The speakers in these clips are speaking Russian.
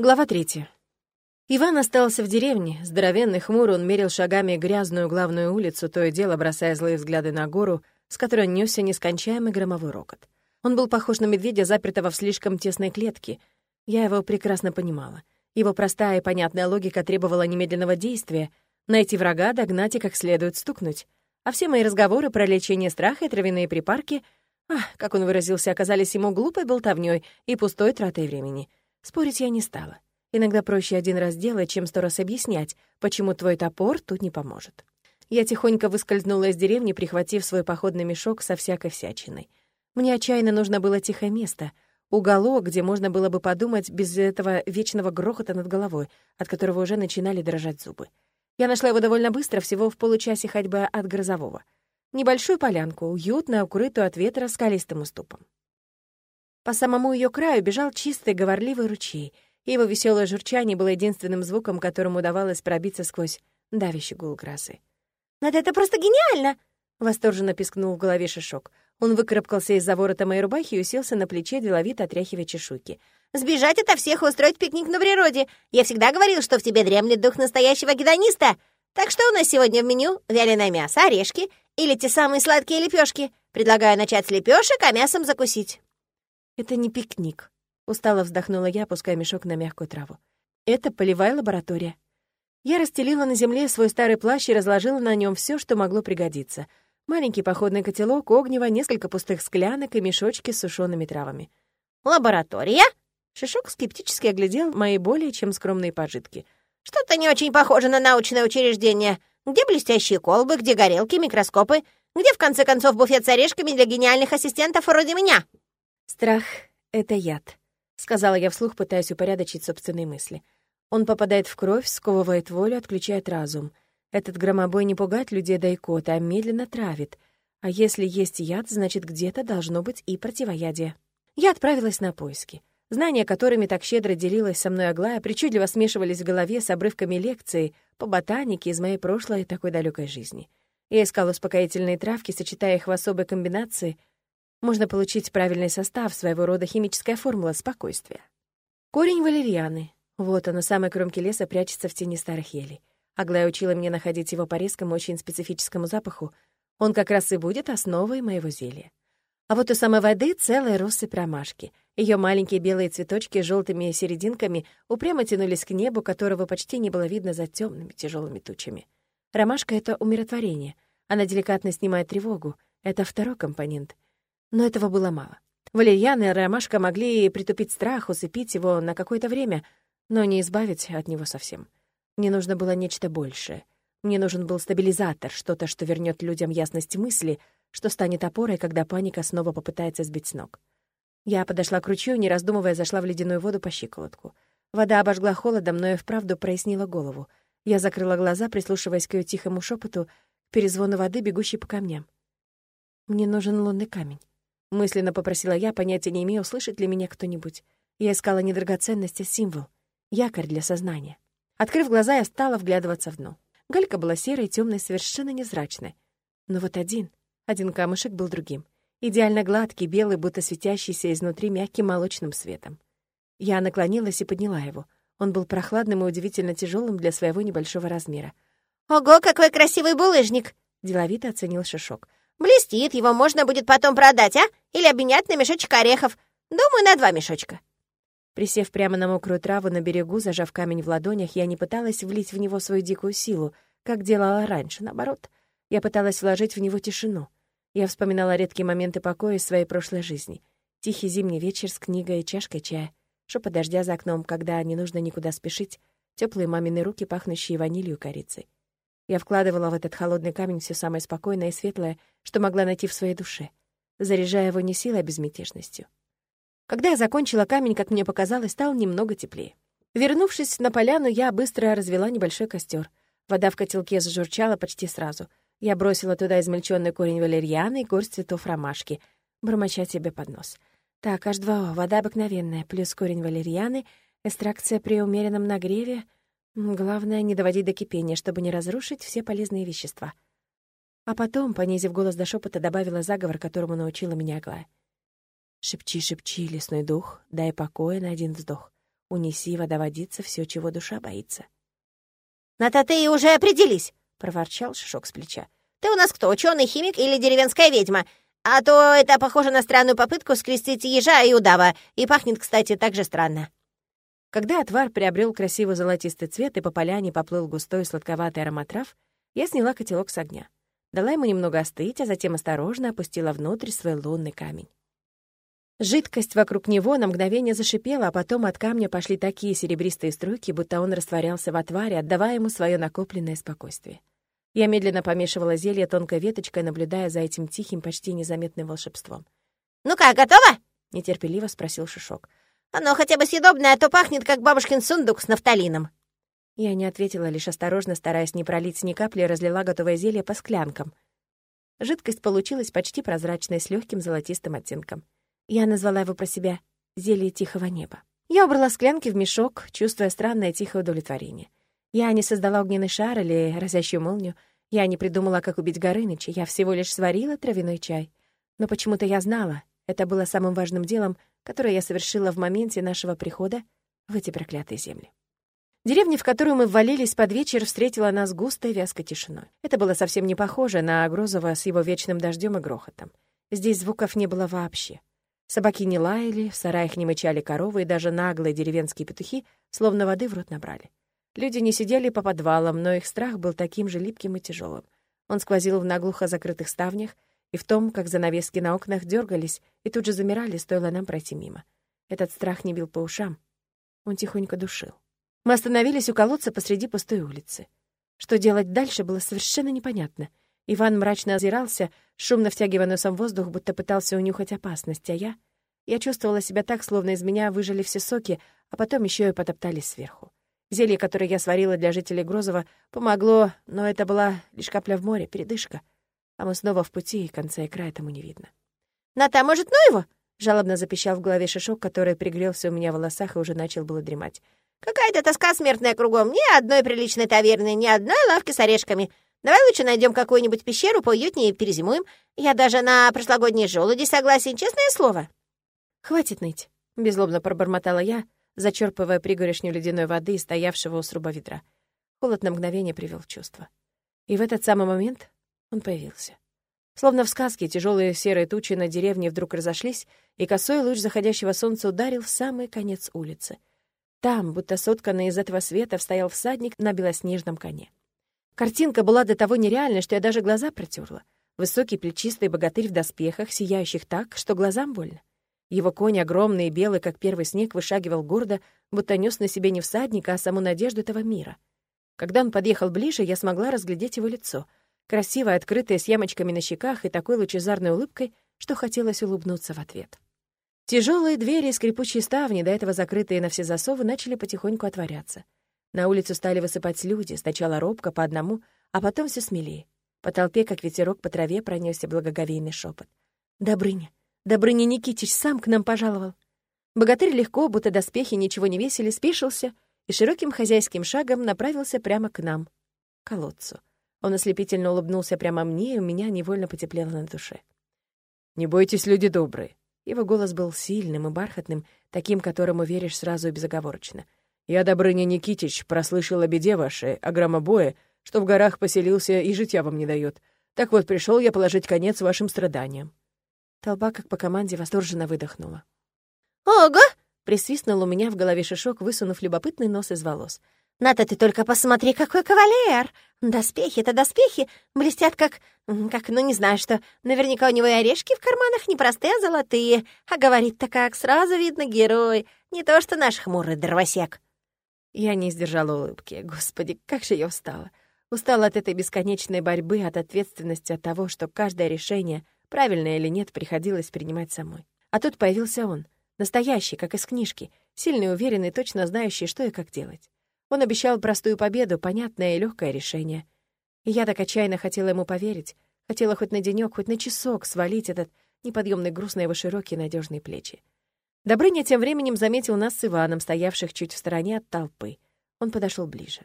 Глава третья. Иван остался в деревне. Здоровенный хмур он мерил шагами грязную главную улицу, то и дело бросая злые взгляды на гору, с которой несся нескончаемый громовой рокот. Он был похож на медведя, запертого в слишком тесной клетке. Я его прекрасно понимала. Его простая и понятная логика требовала немедленного действия — найти врага, догнать и как следует стукнуть. А все мои разговоры про лечение страха и травяные припарки, ах, как он выразился, оказались ему глупой болтовнёй и пустой тратой времени — Спорить я не стала. Иногда проще один раз делать, чем сто раз объяснять, почему твой топор тут не поможет. Я тихонько выскользнула из деревни, прихватив свой походный мешок со всякой всячиной. Мне отчаянно нужно было тихое место, уголок, где можно было бы подумать без этого вечного грохота над головой, от которого уже начинали дрожать зубы. Я нашла его довольно быстро, всего в получасе ходьбы от грозового. Небольшую полянку, уютно укрытую от ветра скалистым уступом. По самому ее краю бежал чистый говорливый ручей, его веселое журчание было единственным звуком, которому удавалось пробиться сквозь давящий гул грозы. «Надо это просто гениально!» — восторженно пискнул в голове Шишок. Он выкарабкался из-за ворота моей рубахи и уселся на плече, деловито отряхивая чешуйки. «Сбежать ото всех и устроить пикник на природе! Я всегда говорил, что в тебе дремлет дух настоящего гедониста! Так что у нас сегодня в меню? Вяленое мясо, орешки или те самые сладкие лепешки? Предлагаю начать с лепешек, а мясом закусить». «Это не пикник», — устало вздохнула я, опуская мешок на мягкую траву. «Это полевая лаборатория». Я расстелила на земле свой старый плащ и разложила на нем все, что могло пригодиться. Маленький походный котелок, огнево, несколько пустых склянок и мешочки с сушеными травами. «Лаборатория?» Шишок скептически оглядел мои более чем скромные пожитки. «Что-то не очень похоже на научное учреждение. Где блестящие колбы, где горелки, микроскопы? Где, в конце концов, буфет с орешками для гениальных ассистентов вроде меня?» «Страх — это яд», — сказала я вслух, пытаясь упорядочить собственные мысли. «Он попадает в кровь, сковывает волю, отключает разум. Этот громобой не пугает людей до икоты, а медленно травит. А если есть яд, значит, где-то должно быть и противоядие». Я отправилась на поиски. Знания, которыми так щедро делилась со мной Аглая, причудливо смешивались в голове с обрывками лекций по ботанике из моей прошлой такой далекой жизни. Я искала успокоительные травки, сочетая их в особой комбинации, можно получить правильный состав, своего рода химическая формула спокойствия. Корень валерьяны. Вот он, на самой кромке леса прячется в тени старых елей. Аглая учила меня находить его по резкому, очень специфическому запаху. Он как раз и будет основой моего зелья. А вот у самой воды целая россыпь ромашки. Ее маленькие белые цветочки с желтыми серединками упрямо тянулись к небу, которого почти не было видно за темными тяжелыми тучами. Ромашка — это умиротворение. Она деликатно снимает тревогу. Это второй компонент — но этого было мало. Валерьяна и ромашка могли притупить страх, усыпить его на какое-то время, но не избавить от него совсем. Мне нужно было нечто большее. Мне нужен был стабилизатор, что-то, что вернет людям ясность мысли, что станет опорой, когда паника снова попытается сбить с ног. Я подошла к ручью, не раздумывая, зашла в ледяную воду по щиколотку. Вода обожгла холодом, но и вправду прояснила голову. Я закрыла глаза, прислушиваясь к ее тихому шепоту, перезвону воды, бегущей по камням. Мне нужен лунный камень. Мысленно попросила я, понятия не имея, услышит ли меня кто-нибудь. Я искала не драгоценность, а символ. Якорь для сознания. Открыв глаза, я стала вглядываться в дно. Галька была серой, темной, совершенно незрачной. Но вот один, один камушек был другим. Идеально гладкий, белый, будто светящийся изнутри мягким молочным светом. Я наклонилась и подняла его. Он был прохладным и удивительно тяжелым для своего небольшого размера. «Ого, какой красивый булыжник!» — деловито оценил Шишок. Блестит, его можно будет потом продать, а? Или обменять на мешочек орехов. Думаю, на два мешочка». Присев прямо на мокрую траву на берегу, зажав камень в ладонях, я не пыталась влить в него свою дикую силу, как делала раньше, наоборот. Я пыталась вложить в него тишину. Я вспоминала редкие моменты покоя из своей прошлой жизни. Тихий зимний вечер с книгой и чашкой чая, шепот дождя за окном, когда не нужно никуда спешить, теплые мамины руки, пахнущие ванилью и корицей. Я вкладывала в этот холодный камень все самое спокойное и светлое, что могла найти в своей душе, заряжая его не силой, а безмятежностью. Когда я закончила камень, как мне показалось, стал немного теплее. Вернувшись на поляну, я быстро развела небольшой костер. Вода в котелке зажурчала почти сразу. Я бросила туда измельченный корень валерьяны и горсть цветов ромашки, бормоча себе под нос. Так, H2O, вода обыкновенная, плюс корень валерьяны, экстракция при умеренном нагреве — Главное, не доводить до кипения, чтобы не разрушить все полезные вещества. А потом, понизив голос до шепота, добавила заговор, которому научила меня Аглая. «Шепчи, шепчи, лесной дух, дай покоя на один вздох. Унеси, вода водится, все, чего душа боится. «На-то ты уже определись!» — проворчал Шишок с плеча. «Ты у нас кто, ученый, химик или деревенская ведьма? А то это похоже на странную попытку скрестить ежа и удава, и пахнет, кстати, так же странно». Когда отвар приобрел красивый золотистый цвет и по поляне поплыл густой сладковатый аромат трав, я сняла котелок с огня. Дала ему немного остыть, а затем осторожно опустила внутрь свой лунный камень. Жидкость вокруг него на мгновение зашипела, а потом от камня пошли такие серебристые струйки, будто он растворялся в отваре, отдавая ему свое накопленное спокойствие. Я медленно помешивала зелье тонкой веточкой, наблюдая за этим тихим, почти незаметным волшебством. «Ну как, готово?» — нетерпеливо спросил Шишок. «Оно хотя бы съедобное, а то пахнет, как бабушкин сундук с нафталином». Я не ответила, лишь осторожно, стараясь не пролить ни капли, разлила готовое зелье по склянкам. Жидкость получилась почти прозрачной, с легким золотистым оттенком. Я назвала его про себя «зелье тихого неба». Я убрала склянки в мешок, чувствуя странное тихое удовлетворение. Я не создала огненный шар или разящую молнию. Я не придумала, как убить Горыныча. Я всего лишь сварила травяной чай. Но почему-то я знала, это было самым важным делом, которое я совершила в моменте нашего прихода в эти проклятые земли. Деревня, в которую мы ввалились под вечер, встретила нас густой вязкой тишиной. Это было совсем не похоже на Грозова с его вечным дождем и грохотом. Здесь звуков не было вообще. Собаки не лаяли, в сараях не мычали коровы, и даже наглые деревенские петухи словно воды в рот набрали. Люди не сидели по подвалам, но их страх был таким же липким и тяжелым. Он сквозил в наглухо закрытых ставнях и в том, как занавески на окнах дергались и тут же замирали, стоило нам пройти мимо. Этот страх не бил по ушам. Он тихонько душил. Мы остановились у колодца посреди пустой улицы. Что делать дальше, было совершенно непонятно — Иван мрачно озирался, шумно втягивая носом воздух, будто пытался унюхать опасность, а я... Я чувствовала себя так, словно из меня выжили все соки, а потом еще и потоптались сверху. Зелье, которое я сварила для жителей Грозова, помогло, но это была лишь капля в море, передышка. А мы снова в пути, и конца и края тому не видно. «Ната, может, ну его?» — жалобно запищал в голове шишок, который пригрелся у меня в волосах и уже начал было дремать. «Какая-то тоска смертная кругом. Ни одной приличной таверны, ни одной лавки с орешками. Давай лучше найдем какую-нибудь пещеру поуютнее перезимуем. Я даже на прошлогодние желуди согласен, честное слово». «Хватит ныть», — беззлобно пробормотала я, зачерпывая пригорешню ледяной воды стоявшего у сруба ведра. Холод на мгновение привел в чувство. И в этот самый момент он появился. Словно в сказке, тяжелые серые тучи на деревне вдруг разошлись, и косой луч заходящего солнца ударил в самый конец улицы. Там, будто сотканный из этого света, стоял всадник на белоснежном коне. Картинка была до того нереальной, что я даже глаза протерла. Высокий плечистый богатырь в доспехах, сияющих так, что глазам больно. Его конь, огромный и белый, как первый снег, вышагивал гордо, будто нес на себе не всадника, а саму надежду этого мира. Когда он подъехал ближе, я смогла разглядеть его лицо. Красивое, открытое, с ямочками на щеках и такой лучезарной улыбкой, что хотелось улыбнуться в ответ. Тяжелые двери и скрипучие ставни, до этого закрытые на все засовы, начали потихоньку отворяться. На улицу стали высыпать люди, сначала робко, по одному, а потом все смелее. По толпе, как ветерок по траве, пронесся благоговейный шепот. «Добрыня! Добрыня Никитич сам к нам пожаловал!» Богатырь легко, будто доспехи ничего не весили, спешился и широким хозяйским шагом направился прямо к нам, к колодцу. Он ослепительно улыбнулся прямо мне, и у меня невольно потеплело на душе. «Не бойтесь, люди добрые!» Его голос был сильным и бархатным, таким, которому веришь сразу и безоговорочно — я, Добрыня Никитич, прослышал о беде вашей, о громобое, что в горах поселился и житья вам не дает. Так вот, пришел я положить конец вашим страданиям». Толпа, как по команде, восторженно выдохнула. «Ого!» — присвистнул у меня в голове шишок, высунув любопытный нос из волос. «Ната, ты только посмотри, какой кавалер! Доспехи-то доспехи, блестят как... как, ну не знаю что. Наверняка у него и орешки в карманах не простые, а золотые. А говорит-то как, сразу видно герой. Не то что наш хмурый дровосек». Я не сдержала улыбки. Господи, как же я устала. Устала от этой бесконечной борьбы, от ответственности, от того, что каждое решение, правильное или нет, приходилось принимать самой. А тут появился он, настоящий, как из книжки, сильный, уверенный, точно знающий, что и как делать. Он обещал простую победу, понятное и легкое решение. И я так отчаянно хотела ему поверить, хотела хоть на денек, хоть на часок свалить этот неподъемный груз на его широкие надежные плечи. Добрыня тем временем заметил нас с Иваном, стоявших чуть в стороне от толпы. Он подошел ближе.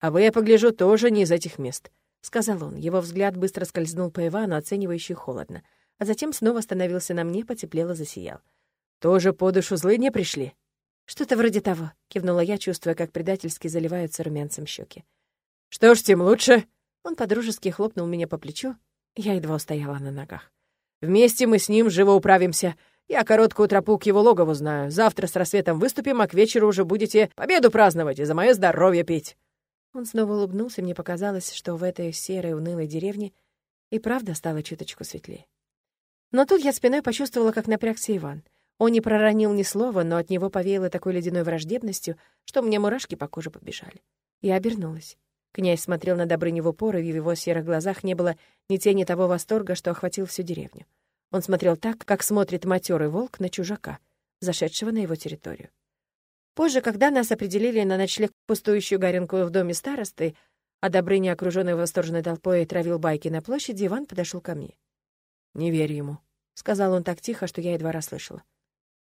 «А вы, я погляжу, тоже не из этих мест», — сказал он. Его взгляд быстро скользнул по Ивану, оценивающий холодно, а затем снова остановился на мне, потеплело засиял. «Тоже по душу злые не пришли?» «Что-то вроде того», — кивнула я, чувствуя, как предательски заливаются румянцем щеки. «Что ж, тем лучше». Он подружески хлопнул меня по плечу. Я едва устояла на ногах. «Вместе мы с ним живо управимся. Я короткую тропу к его логову знаю. Завтра с рассветом выступим, а к вечеру уже будете победу праздновать и за мое здоровье пить». Он снова улыбнулся, мне показалось, что в этой серой унылой деревне и правда стало чуточку светлее. Но тут я спиной почувствовала, как напрягся Иван. Он не проронил ни слова, но от него повеяло такой ледяной враждебностью, что мне мурашки по коже побежали. Я обернулась. Князь смотрел на Добрыню в упор, и в его серых глазах не было ни тени того восторга, что охватил всю деревню. Он смотрел так, как смотрит матерый волк на чужака, зашедшего на его территорию. Позже, когда нас определили на ночлег пустующую гаренку в доме старосты, а Добрыня, окружённый восторженной толпой, травил байки на площади, Иван подошел ко мне. «Не верь ему», — сказал он так тихо, что я едва расслышала.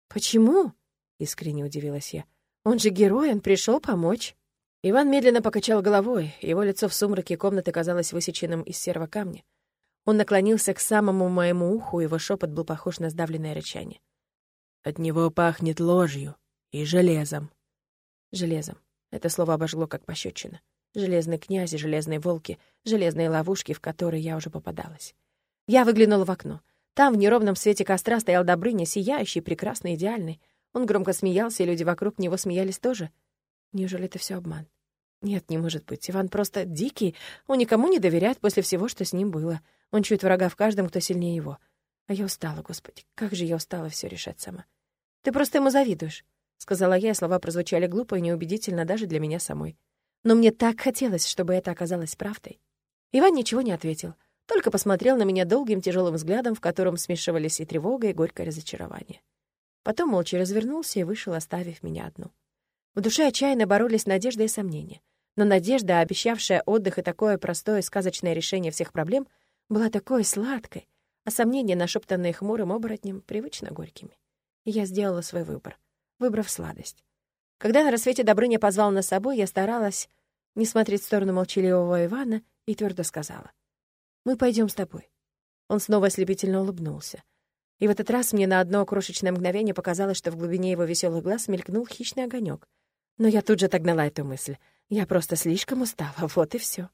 «Почему?» — искренне удивилась я. «Он же герой, он пришел помочь». Иван медленно покачал головой, его лицо в сумраке комнаты казалось высеченным из серого камня. Он наклонился к самому моему уху, его шепот был похож на сдавленное рычание. «От него пахнет ложью и железом». «Железом». Это слово обожгло, как пощечина. Железные князи, железные волки, железные ловушки, в которые я уже попадалась. Я выглянула в окно. Там, в неровном свете костра, стоял Добрыня, сияющий, прекрасный, идеальный. Он громко смеялся, и люди вокруг него смеялись тоже. Неужели это все обман? Нет, не может быть. Иван просто дикий. Он никому не доверяет после всего, что с ним было. Он чует врага в каждом, кто сильнее его. А я устала, господи. Как же я устала все решать сама. Ты просто ему завидуешь, — сказала я, и слова прозвучали глупо и неубедительно даже для меня самой. Но мне так хотелось, чтобы это оказалось правдой. Иван ничего не ответил, только посмотрел на меня долгим тяжелым взглядом, в котором смешивались и тревога, и горькое разочарование. Потом молча развернулся и вышел, оставив меня одну. В душе отчаянно боролись надежда и сомнения. Но надежда, обещавшая отдых и такое простое сказочное решение всех проблем, была такой сладкой, а сомнения, нашептанные хмурым оборотнем, привычно горькими. И я сделала свой выбор, выбрав сладость. Когда на рассвете Добрыня позвал нас с собой, я старалась не смотреть в сторону молчаливого Ивана и твердо сказала. «Мы пойдем с тобой». Он снова ослепительно улыбнулся. И в этот раз мне на одно крошечное мгновение показалось, что в глубине его веселых глаз мелькнул хищный огонек. Но я тут же отогнала эту мысль. Я просто слишком устала, вот и все.